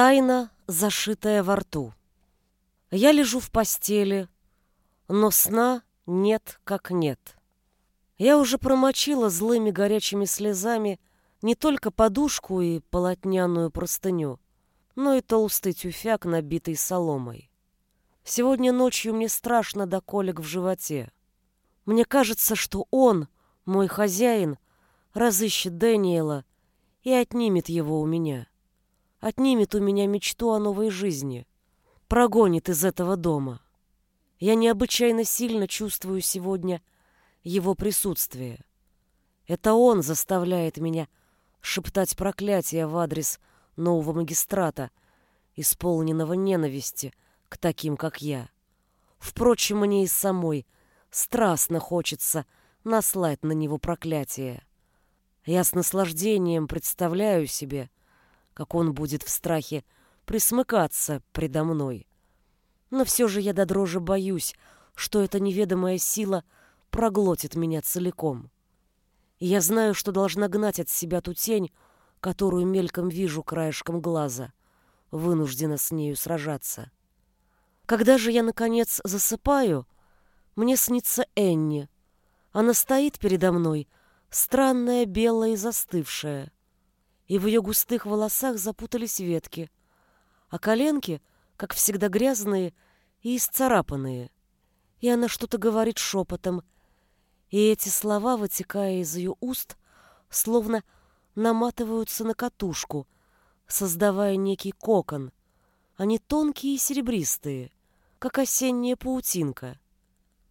Тайна, зашитая во рту. Я лежу в постели, но сна нет как нет. Я уже промочила злыми горячими слезами не только подушку и полотняную простыню, но и толстый тюфяк, набитый соломой. Сегодня ночью мне страшно до колик в животе. Мне кажется, что он, мой хозяин, разыщет Дэниела и отнимет его у меня отнимет у меня мечту о новой жизни, прогонит из этого дома. Я необычайно сильно чувствую сегодня его присутствие. Это он заставляет меня шептать проклятия в адрес нового магистрата, исполненного ненависти к таким, как я. Впрочем, мне и самой страстно хочется наслать на него проклятие. Я с наслаждением представляю себе, как он будет в страхе присмыкаться предо мной. Но все же я до дрожи боюсь, что эта неведомая сила проглотит меня целиком. И я знаю, что должна гнать от себя ту тень, которую мельком вижу краешком глаза, вынуждена с нею сражаться. Когда же я, наконец, засыпаю, мне снится Энни. Она стоит передо мной, странная, белая и застывшая и в ее густых волосах запутались ветки, а коленки, как всегда, грязные и исцарапанные. И она что-то говорит шепотом, и эти слова, вытекая из ее уст, словно наматываются на катушку, создавая некий кокон. Они тонкие и серебристые, как осенняя паутинка.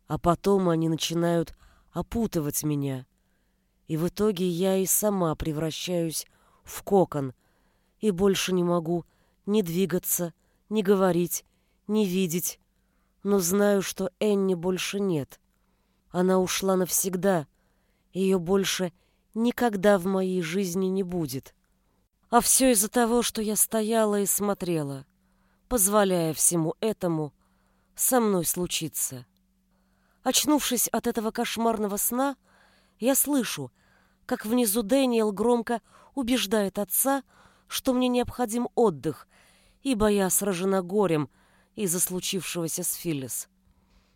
А потом они начинают опутывать меня, и в итоге я и сама превращаюсь в кокон, и больше не могу ни двигаться, ни говорить, ни видеть. Но знаю, что Энни больше нет. Она ушла навсегда, ее больше никогда в моей жизни не будет. А все из-за того, что я стояла и смотрела, позволяя всему этому со мной случиться. Очнувшись от этого кошмарного сна, я слышу, как внизу Дэниел громко убеждает отца, что мне необходим отдых, ибо я сражена горем из-за случившегося с Филлис.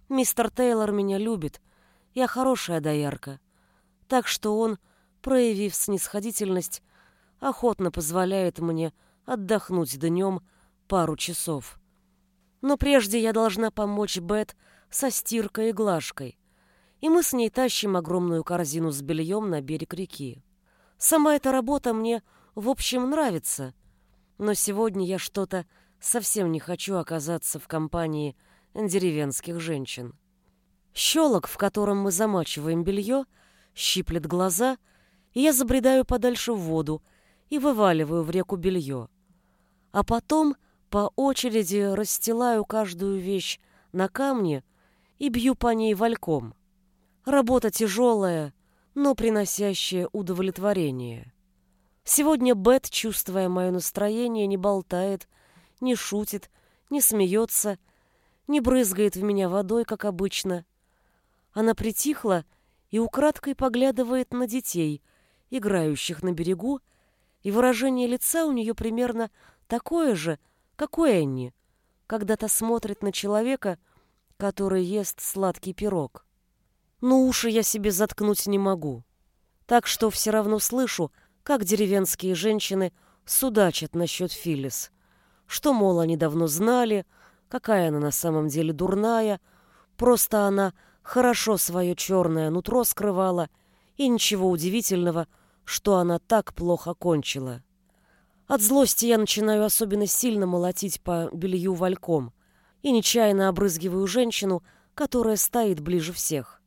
Мистер Тейлор меня любит, я хорошая доярка, так что он, проявив снисходительность, охотно позволяет мне отдохнуть днем пару часов. Но прежде я должна помочь Бет со стиркой и глажкой и мы с ней тащим огромную корзину с бельем на берег реки. Сама эта работа мне, в общем, нравится, но сегодня я что-то совсем не хочу оказаться в компании деревенских женщин. Щелок, в котором мы замачиваем белье, щиплет глаза, и я забредаю подальше в воду и вываливаю в реку белье. А потом по очереди расстилаю каждую вещь на камне и бью по ней вальком. Работа тяжелая, но приносящая удовлетворение. Сегодня Бет, чувствуя мое настроение, не болтает, не шутит, не смеется, не брызгает в меня водой, как обычно. Она притихла и украдкой поглядывает на детей, играющих на берегу, и выражение лица у нее примерно такое же, как у Энни, когда та смотрит на человека, который ест сладкий пирог но уши я себе заткнуть не могу. Так что все равно слышу, как деревенские женщины судачат насчет Филлис. Что, мол, они давно знали, какая она на самом деле дурная, просто она хорошо свое черное нутро скрывала, и ничего удивительного, что она так плохо кончила. От злости я начинаю особенно сильно молотить по белью вальком и нечаянно обрызгиваю женщину, которая стоит ближе всех.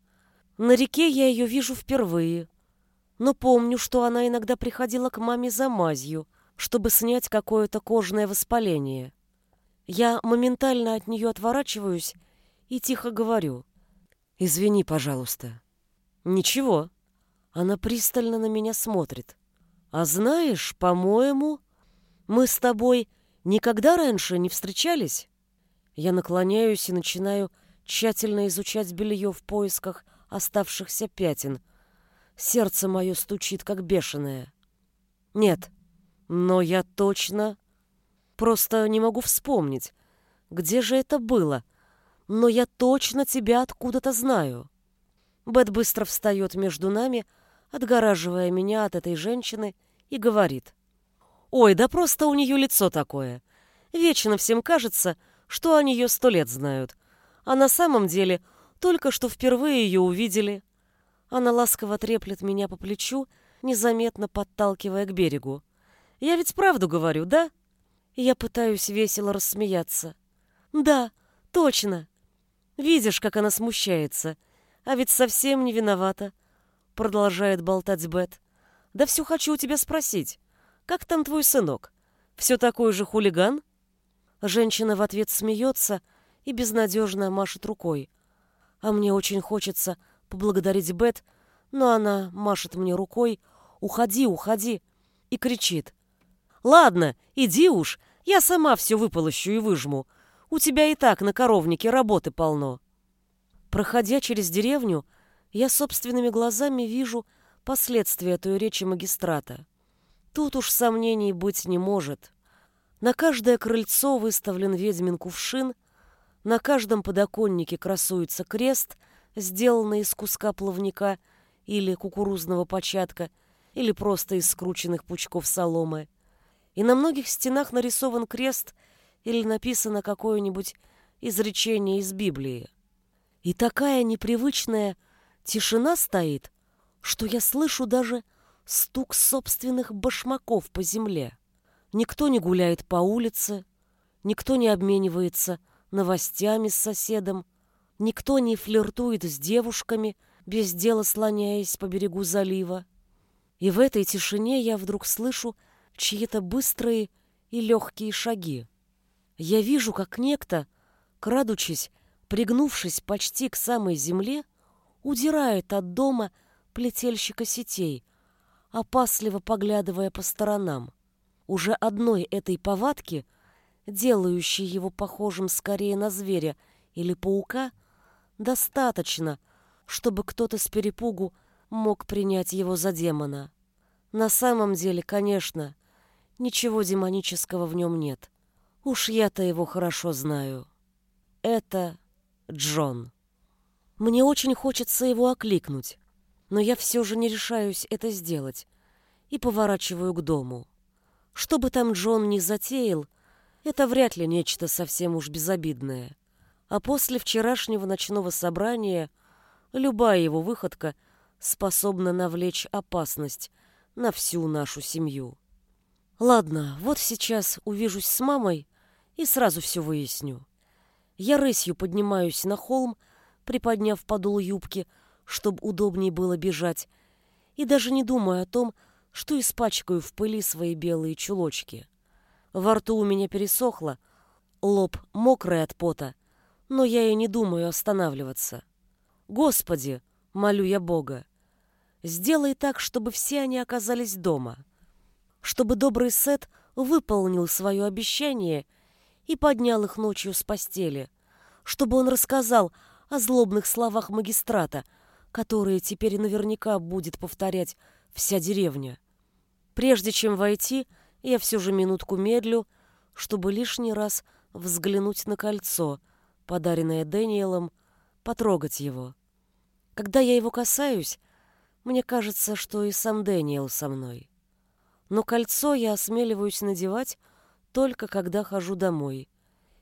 На реке я ее вижу впервые, но помню, что она иногда приходила к маме за мазью, чтобы снять какое-то кожное воспаление. Я моментально от нее отворачиваюсь и тихо говорю. «Извини, пожалуйста». «Ничего». Она пристально на меня смотрит. «А знаешь, по-моему, мы с тобой никогда раньше не встречались?» Я наклоняюсь и начинаю тщательно изучать белье в поисках оставшихся пятен. Сердце мое стучит, как бешеное. Нет, но я точно... Просто не могу вспомнить, где же это было, но я точно тебя откуда-то знаю. Бет быстро встает между нами, отгораживая меня от этой женщины, и говорит. «Ой, да просто у нее лицо такое. Вечно всем кажется, что они ее сто лет знают. А на самом деле только что впервые ее увидели». Она ласково треплет меня по плечу, незаметно подталкивая к берегу. «Я ведь правду говорю, да?» Я пытаюсь весело рассмеяться. «Да, точно. Видишь, как она смущается. А ведь совсем не виновата», — продолжает болтать Бет. «Да все хочу у тебя спросить. Как там твой сынок? Все такой же хулиган?» Женщина в ответ смеется и безнадежно машет рукой. А мне очень хочется поблагодарить Бет, но она машет мне рукой «Уходи, уходи!» и кричит. «Ладно, иди уж, я сама все выполощу и выжму. У тебя и так на коровнике работы полно». Проходя через деревню, я собственными глазами вижу последствия той речи магистрата. Тут уж сомнений быть не может. На каждое крыльцо выставлен ведьмин кувшин, на каждом подоконнике красуется крест, сделанный из куска плавника или кукурузного початка, или просто из скрученных пучков соломы и на многих стенах нарисован крест или написано какое-нибудь изречение из Библии. И такая непривычная тишина стоит, что я слышу даже стук собственных башмаков по земле. Никто не гуляет по улице, никто не обменивается новостями с соседом, никто не флиртует с девушками, без дела слоняясь по берегу залива. И в этой тишине я вдруг слышу чьи-то быстрые и легкие шаги. Я вижу, как некто, крадучись, пригнувшись почти к самой земле, удирает от дома плетельщика сетей, опасливо поглядывая по сторонам. Уже одной этой повадки, делающей его похожим скорее на зверя или паука, достаточно, чтобы кто-то с перепугу мог принять его за демона. На самом деле, конечно, Ничего демонического в нем нет. Уж я-то его хорошо знаю. Это Джон. Мне очень хочется его окликнуть, но я все же не решаюсь это сделать и поворачиваю к дому. Что бы там Джон ни затеял, это вряд ли нечто совсем уж безобидное. А после вчерашнего ночного собрания любая его выходка способна навлечь опасность на всю нашу семью. Ладно, вот сейчас увижусь с мамой и сразу все выясню. Я рысью поднимаюсь на холм, приподняв подол юбки, чтобы удобнее было бежать, и даже не думаю о том, что испачкаю в пыли свои белые чулочки. Во рту у меня пересохло, лоб мокрый от пота, но я и не думаю останавливаться. Господи, молю я Бога, сделай так, чтобы все они оказались дома чтобы добрый Сет выполнил свое обещание и поднял их ночью с постели, чтобы он рассказал о злобных словах магистрата, которые теперь наверняка будет повторять вся деревня. Прежде чем войти, я все же минутку медлю, чтобы лишний раз взглянуть на кольцо, подаренное Дэниелом, потрогать его. Когда я его касаюсь, мне кажется, что и сам Дэниел со мной но кольцо я осмеливаюсь надевать только когда хожу домой.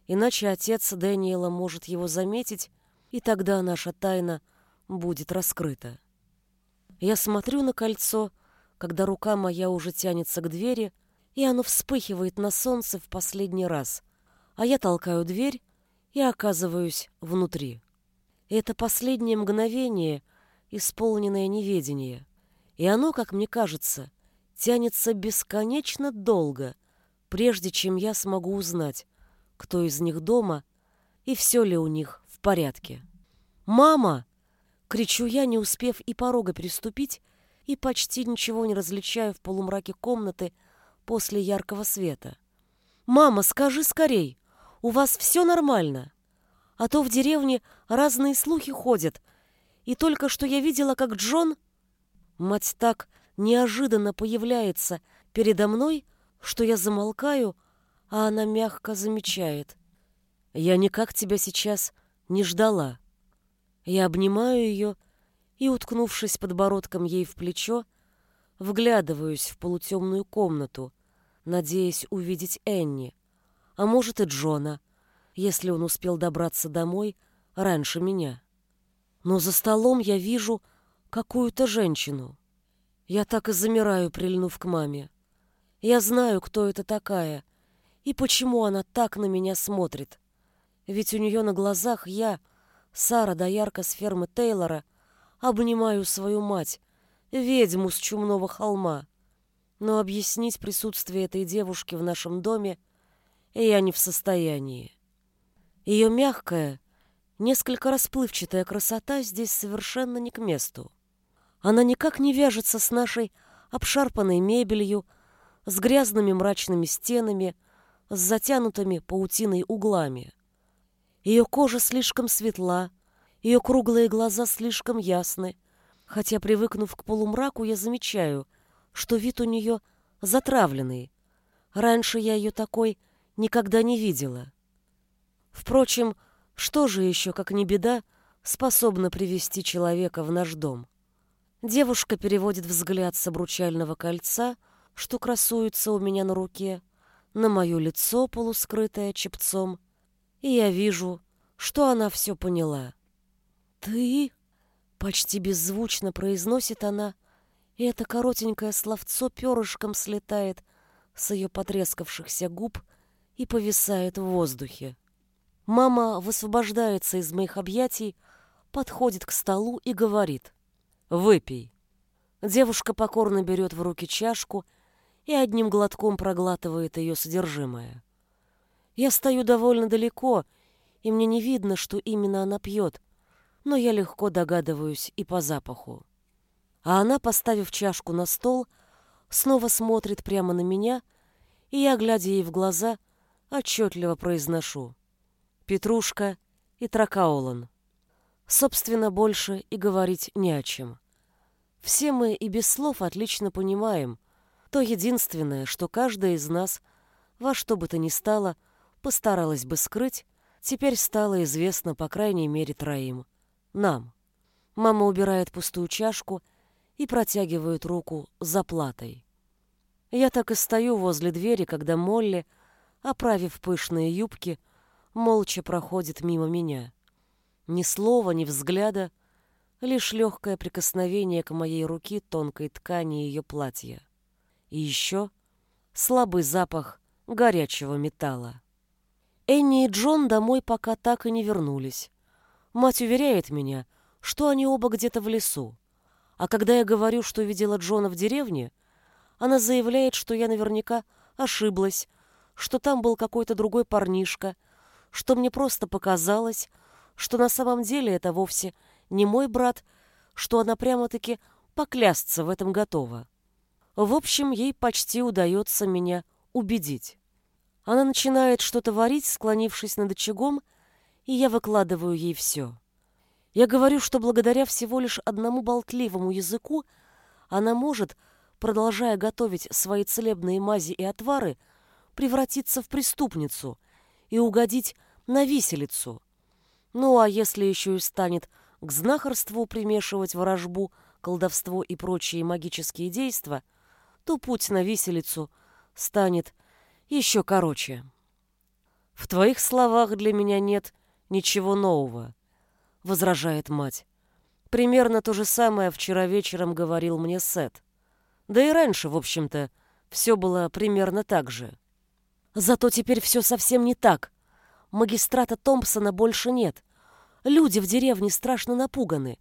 Иначе отец Дэниела может его заметить, и тогда наша тайна будет раскрыта. Я смотрю на кольцо, когда рука моя уже тянется к двери, и оно вспыхивает на солнце в последний раз, а я толкаю дверь и оказываюсь внутри. Это последнее мгновение, исполненное неведение, и оно, как мне кажется, тянется бесконечно долго, прежде чем я смогу узнать, кто из них дома и все ли у них в порядке. «Мама!» — кричу я, не успев и порога переступить, и почти ничего не различаю в полумраке комнаты после яркого света. «Мама, скажи скорей, у вас все нормально? А то в деревне разные слухи ходят, и только что я видела, как Джон...» Мать так неожиданно появляется передо мной, что я замолкаю, а она мягко замечает. «Я никак тебя сейчас не ждала». Я обнимаю ее и, уткнувшись подбородком ей в плечо, вглядываюсь в полутемную комнату, надеясь увидеть Энни, а может и Джона, если он успел добраться домой раньше меня. Но за столом я вижу какую-то женщину. Я так и замираю, прильнув к маме. Я знаю, кто это такая и почему она так на меня смотрит. Ведь у нее на глазах я, Сара Доярка с фермы Тейлора, обнимаю свою мать, ведьму с Чумного холма. Но объяснить присутствие этой девушки в нашем доме я не в состоянии. Ее мягкая, несколько расплывчатая красота здесь совершенно не к месту. Она никак не вяжется с нашей обшарпанной мебелью, с грязными мрачными стенами, с затянутыми паутиной углами. Ее кожа слишком светла, ее круглые глаза слишком ясны, хотя, привыкнув к полумраку, я замечаю, что вид у нее затравленный. Раньше я ее такой никогда не видела. Впрочем, что же еще, как не беда, способно привести человека в наш дом? Девушка переводит взгляд с обручального кольца, что красуется у меня на руке, на мое лицо, полускрытое чепцом, и я вижу, что она все поняла. «Ты?» — почти беззвучно произносит она, и это коротенькое словцо перышком слетает с ее потрескавшихся губ и повисает в воздухе. Мама высвобождается из моих объятий, подходит к столу и говорит «Выпей». Девушка покорно берет в руки чашку и одним глотком проглатывает ее содержимое. Я стою довольно далеко, и мне не видно, что именно она пьет, но я легко догадываюсь и по запаху. А она, поставив чашку на стол, снова смотрит прямо на меня, и я, глядя ей в глаза, отчетливо произношу «Петрушка и Тракаолан». Собственно, больше и говорить не о чем. Все мы и без слов отлично понимаем, то единственное, что каждая из нас, во что бы то ни стало, постаралась бы скрыть, теперь стало известно по крайней мере троим. Нам. Мама убирает пустую чашку и протягивает руку за платой. Я так и стою возле двери, когда Молли, оправив пышные юбки, молча проходит мимо меня. Ни слова, ни взгляда, лишь легкое прикосновение к моей руке тонкой ткани ее платья. И еще слабый запах горячего металла. Энни и Джон домой пока так и не вернулись. Мать уверяет меня, что они оба где-то в лесу. А когда я говорю, что видела Джона в деревне, она заявляет, что я наверняка ошиблась, что там был какой-то другой парнишка, что мне просто показалось, что на самом деле это вовсе не мой брат, что она прямо-таки поклясться в этом готова. В общем, ей почти удается меня убедить. Она начинает что-то варить, склонившись над очагом, и я выкладываю ей все. Я говорю, что благодаря всего лишь одному болтливому языку она может, продолжая готовить свои целебные мази и отвары, превратиться в преступницу и угодить на виселицу. Ну а если еще и станет к знахарству примешивать ворожбу, колдовство и прочие магические действия, то путь на виселицу станет еще короче. В твоих словах для меня нет ничего нового, возражает мать. Примерно то же самое вчера вечером говорил мне Сет. Да и раньше, в общем-то, все было примерно так же. Зато теперь все совсем не так. Магистрата Томпсона больше нет. Люди в деревне страшно напуганы.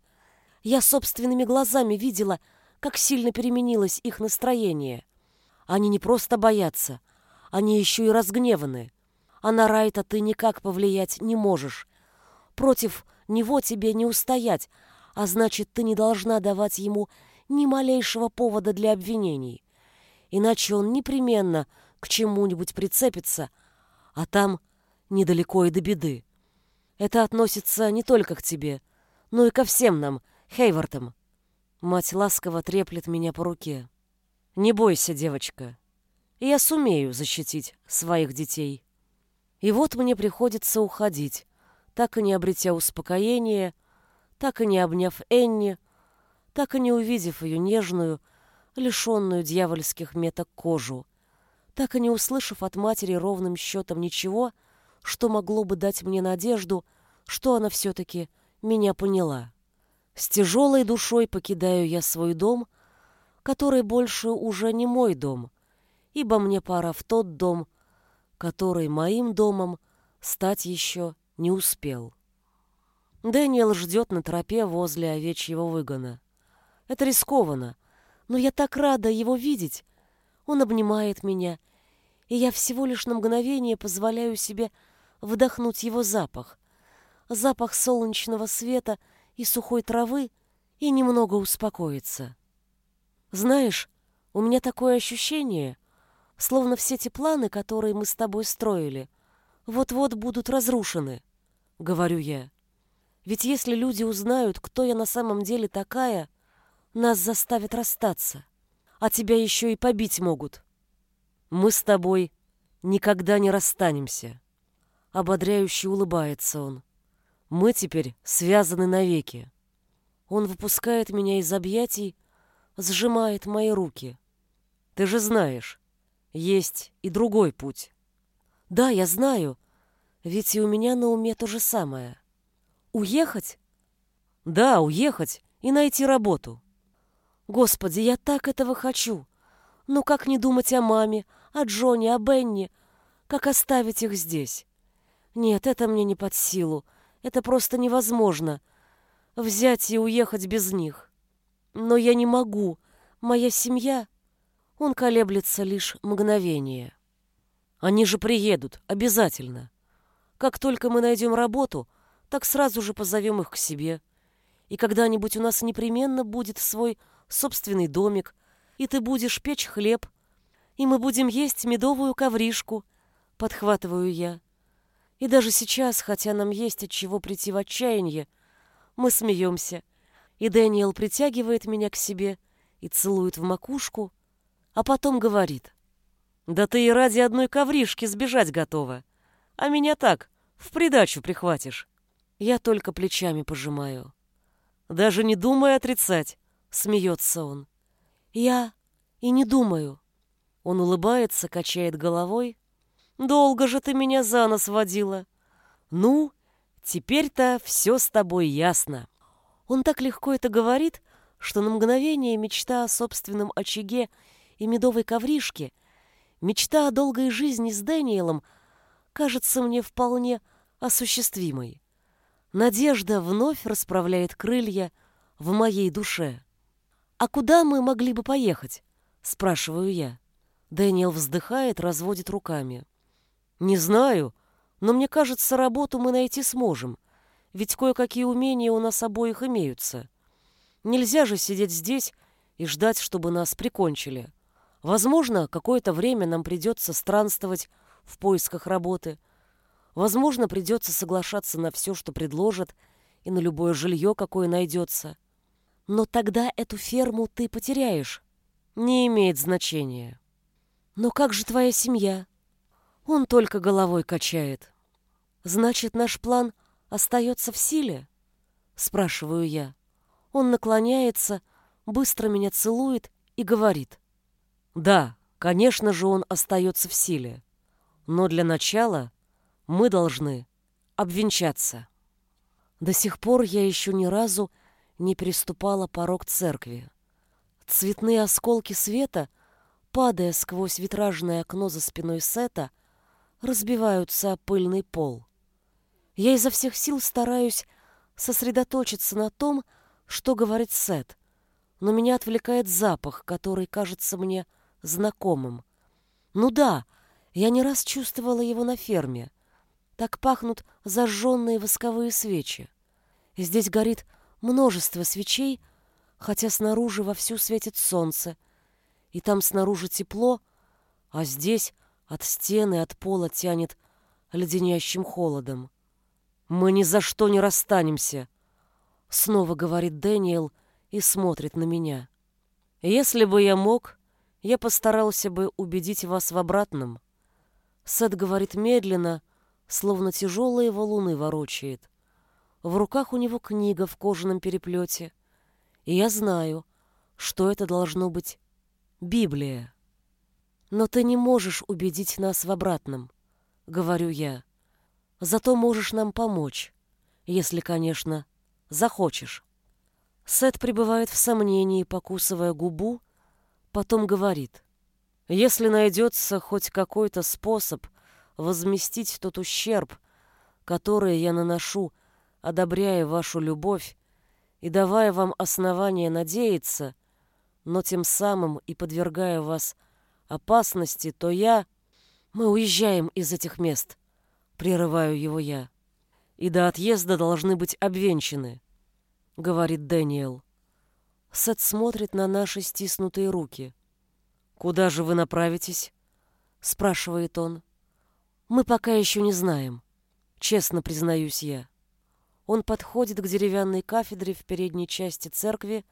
Я собственными глазами видела, как сильно переменилось их настроение. Они не просто боятся, они еще и разгневаны. А на Райта ты никак повлиять не можешь. Против него тебе не устоять, а значит, ты не должна давать ему ни малейшего повода для обвинений. Иначе он непременно к чему-нибудь прицепится, а там недалеко и до беды. Это относится не только к тебе, но и ко всем нам, Хейвартам. Мать ласково треплет меня по руке. «Не бойся, девочка. я сумею защитить своих детей. И вот мне приходится уходить, так и не обретя успокоения, так и не обняв Энни, так и не увидев ее нежную, лишенную дьявольских меток кожу, так и не услышав от матери ровным счетом ничего, что могло бы дать мне надежду, что она все-таки меня поняла. С тяжелой душой покидаю я свой дом, который больше уже не мой дом, ибо мне пора в тот дом, который моим домом стать еще не успел. Дэниел ждет на тропе возле овечьего выгона. Это рискованно, но я так рада его видеть. Он обнимает меня, и я всего лишь на мгновение позволяю себе вдохнуть его запах. Запах солнечного света и сухой травы, и немного успокоиться. Знаешь, у меня такое ощущение, словно все те планы, которые мы с тобой строили, вот-вот будут разрушены, — говорю я. Ведь если люди узнают, кто я на самом деле такая, нас заставят расстаться, а тебя еще и побить могут. Мы с тобой никогда не расстанемся. Ободряюще улыбается он. Мы теперь связаны навеки. Он выпускает меня из объятий, сжимает мои руки. Ты же знаешь, есть и другой путь. Да, я знаю, ведь и у меня на уме то же самое. Уехать? Да, уехать и найти работу. Господи, я так этого хочу. Но как не думать о маме, о Джоне, о Бенни? Как оставить их здесь? Нет, это мне не под силу. Это просто невозможно. Взять и уехать без них. Но я не могу. Моя семья... Он колеблется лишь мгновение. Они же приедут, обязательно. Как только мы найдем работу, так сразу же позовем их к себе. И когда-нибудь у нас непременно будет свой собственный домик, и ты будешь печь хлеб, и мы будем есть медовую ковришку, подхватываю я. И даже сейчас, хотя нам есть от чего прийти в отчаяние, мы смеемся, и Дэниел притягивает меня к себе и целует в макушку, а потом говорит, «Да ты и ради одной ковришки сбежать готова, а меня так, в придачу прихватишь». Я только плечами пожимаю. Даже не думая отрицать, смеется он. Я и не думаю. Он улыбается, качает головой. Долго же ты меня за нос водила. Ну, теперь-то все с тобой ясно. Он так легко это говорит, что на мгновение мечта о собственном очаге и медовой ковришке, мечта о долгой жизни с Дэниелом кажется мне вполне осуществимой. Надежда вновь расправляет крылья в моей душе. «А куда мы могли бы поехать?» — спрашиваю я. Дэниел вздыхает, разводит руками. «Не знаю, но мне кажется, работу мы найти сможем, ведь кое-какие умения у нас обоих имеются. Нельзя же сидеть здесь и ждать, чтобы нас прикончили. Возможно, какое-то время нам придется странствовать в поисках работы. Возможно, придется соглашаться на все, что предложат, и на любое жилье, какое найдется. Но тогда эту ферму ты потеряешь. Не имеет значения. Но как же твоя семья? Он только головой качает. Значит, наш план остается в силе? Спрашиваю я. Он наклоняется, быстро меня целует и говорит. Да, конечно же, он остается в силе. Но для начала мы должны обвенчаться. До сих пор я еще ни разу не переступала порог церкви. Цветные осколки света, падая сквозь витражное окно за спиной Сета, разбиваются о пыльный пол. Я изо всех сил стараюсь сосредоточиться на том, что говорит Сет, но меня отвлекает запах, который кажется мне знакомым. Ну да, я не раз чувствовала его на ферме. Так пахнут зажженные восковые свечи. Здесь горит множество свечей, хотя снаружи вовсю светит солнце, и там снаружи тепло, а здесь от стены, от пола тянет леденящим холодом. «Мы ни за что не расстанемся», — снова говорит Дэниел и смотрит на меня. «Если бы я мог, я постарался бы убедить вас в обратном. Сет говорит медленно, словно тяжелые валуны ворочает. В руках у него книга в кожаном переплете. И я знаю, что это должно быть Библия. Но ты не можешь убедить нас в обратном, говорю я. Зато можешь нам помочь, если, конечно, захочешь. Сет пребывает в сомнении, покусывая губу, потом говорит. Если найдется хоть какой-то способ возместить тот ущерб, который я наношу, одобряя вашу любовь и давая вам основания надеяться, но тем самым и подвергая вас опасности, то я... Мы уезжаем из этих мест, прерываю его я. И до отъезда должны быть обвенчаны. — говорит Дэниел. Сет смотрит на наши стиснутые руки. «Куда же вы направитесь?» — спрашивает он. «Мы пока еще не знаем. Честно признаюсь я». Он подходит к деревянной кафедре в передней части церкви,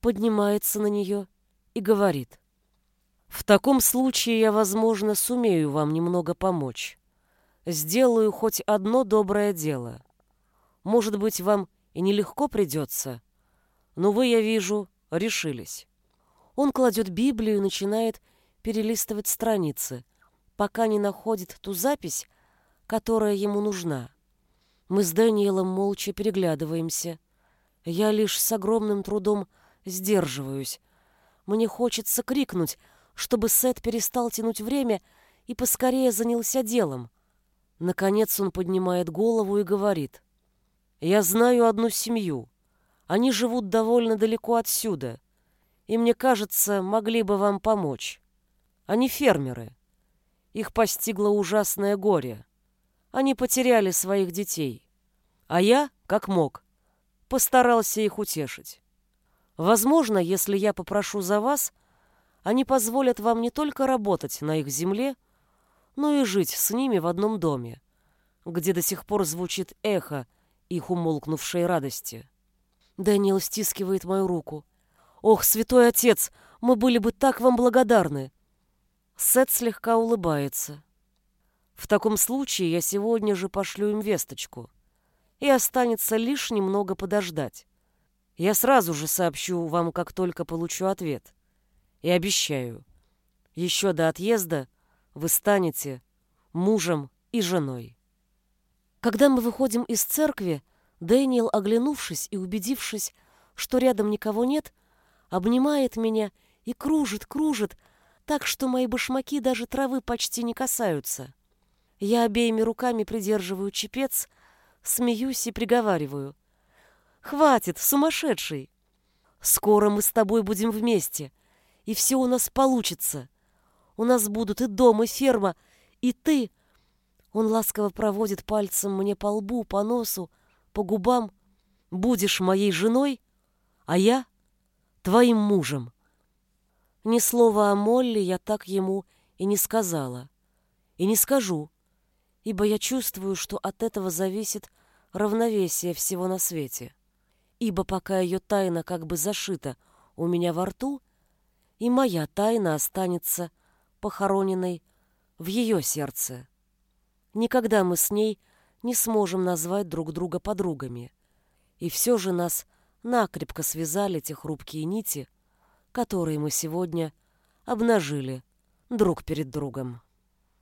поднимается на нее и говорит. «В таком случае я, возможно, сумею вам немного помочь. Сделаю хоть одно доброе дело. Может быть, вам и нелегко придется. Но вы, я вижу, решились. Он кладет Библию и начинает перелистывать страницы, пока не находит ту запись, которая ему нужна. Мы с Даниэлом молча переглядываемся. Я лишь с огромным трудом сдерживаюсь. Мне хочется крикнуть, чтобы Сет перестал тянуть время и поскорее занялся делом. Наконец он поднимает голову и говорит. Я знаю одну семью. Они живут довольно далеко отсюда. И мне кажется, могли бы вам помочь. Они фермеры. Их постигло ужасное горе. Они потеряли своих детей. А я, как мог, постарался их утешить. Возможно, если я попрошу за вас, они позволят вам не только работать на их земле, но и жить с ними в одном доме, где до сих пор звучит эхо их умолкнувшей радости. Дэниел стискивает мою руку. «Ох, святой отец, мы были бы так вам благодарны!» Сет слегка улыбается. «В таком случае я сегодня же пошлю им весточку, и останется лишь немного подождать. Я сразу же сообщу вам, как только получу ответ. И обещаю, еще до отъезда вы станете мужем и женой». Когда мы выходим из церкви, Дэниел, оглянувшись и убедившись, что рядом никого нет, обнимает меня и кружит, кружит, так что мои башмаки даже травы почти не касаются. Я обеими руками придерживаю чепец, смеюсь и приговариваю. «Хватит, сумасшедший! Скоро мы с тобой будем вместе, и все у нас получится. У нас будут и дом, и ферма, и ты, он ласково проводит пальцем мне по лбу, по носу, по губам. Будешь моей женой, а я твоим мужем. Ни слова о Молли я так ему и не сказала. И не скажу, ибо я чувствую, что от этого зависит равновесие всего на свете. Ибо пока ее тайна как бы зашита у меня во рту, и моя тайна останется похороненной в ее сердце. Никогда мы с ней не сможем назвать друг друга подругами. И все же нас накрепко связали те хрупкие нити, которые мы сегодня обнажили друг перед другом.